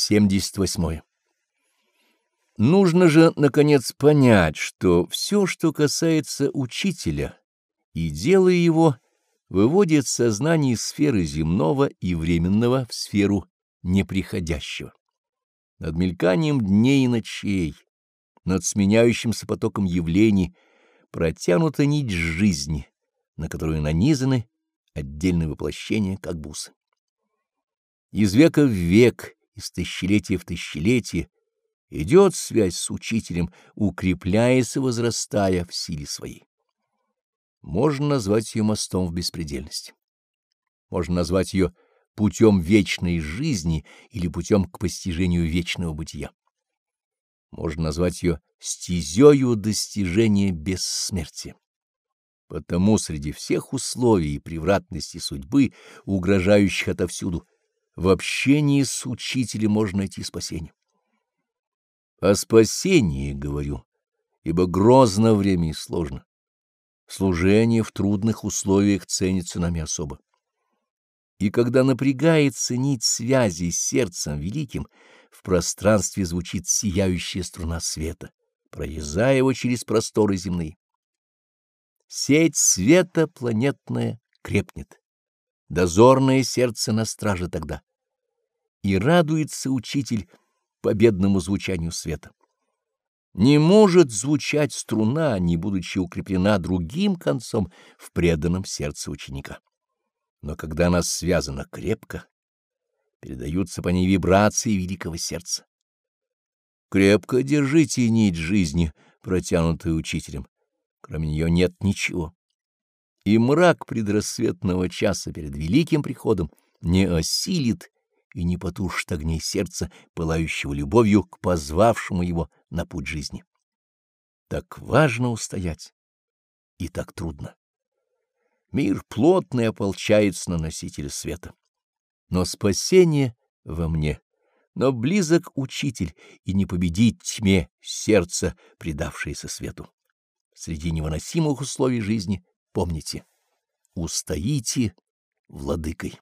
78. Нужно же, наконец, понять, что все, что касается учителя, и дело его выводит сознание из сферы земного и временного в сферу неприходящего. Над мельканием дней и ночей, над сменяющимся потоком явлений протянута нить жизни, на которую нанизаны отдельные воплощения, как бусы. Из века в век, из тысячелетия в тысячелетие идет связь с учителем, укрепляясь и возрастая в силе своей. Можно назвать ее мостом в беспредельность. Можно назвать ее путем вечной жизни или путем к постижению вечного бытия. Можно назвать ее стезею достижения бессмертия. Потому среди всех условий и превратности судьбы, угрожающих отовсюду, в общении с учителем можно найти спасение. О спасении говорю, ибо грозно время и сложно. Служение в трудных условиях ценится нами особо. И когда напрягается нить связи с сердцем великим, в пространстве звучит сияющая струна света, прорезая его через просторы земные. Сеть света планетная крепнет, дозорное сердце на страже тогда. И радуется учитель победному звучанию света. Не может звучать струна, не будучи укреплена другим концом в преданном сердце ученика. Но когда она связана крепко, передаются по ней вибрации великого сердца. Крепко держите нить жизни, протянутую учителем. Кроме нее нет ничего. И мрак предрассветного часа перед великим приходом не осилит и не потушит огней сердца, пылающего любовью к позвавшему его на путь жизни. Так важно устоять, и так трудно. Мир плотный ополчается на носителя света. Но спасение во мне, но близок учитель, и не победить тьме сердце, предавшееся свету. Среди невыносимых условий жизни помните, устоите владыкой.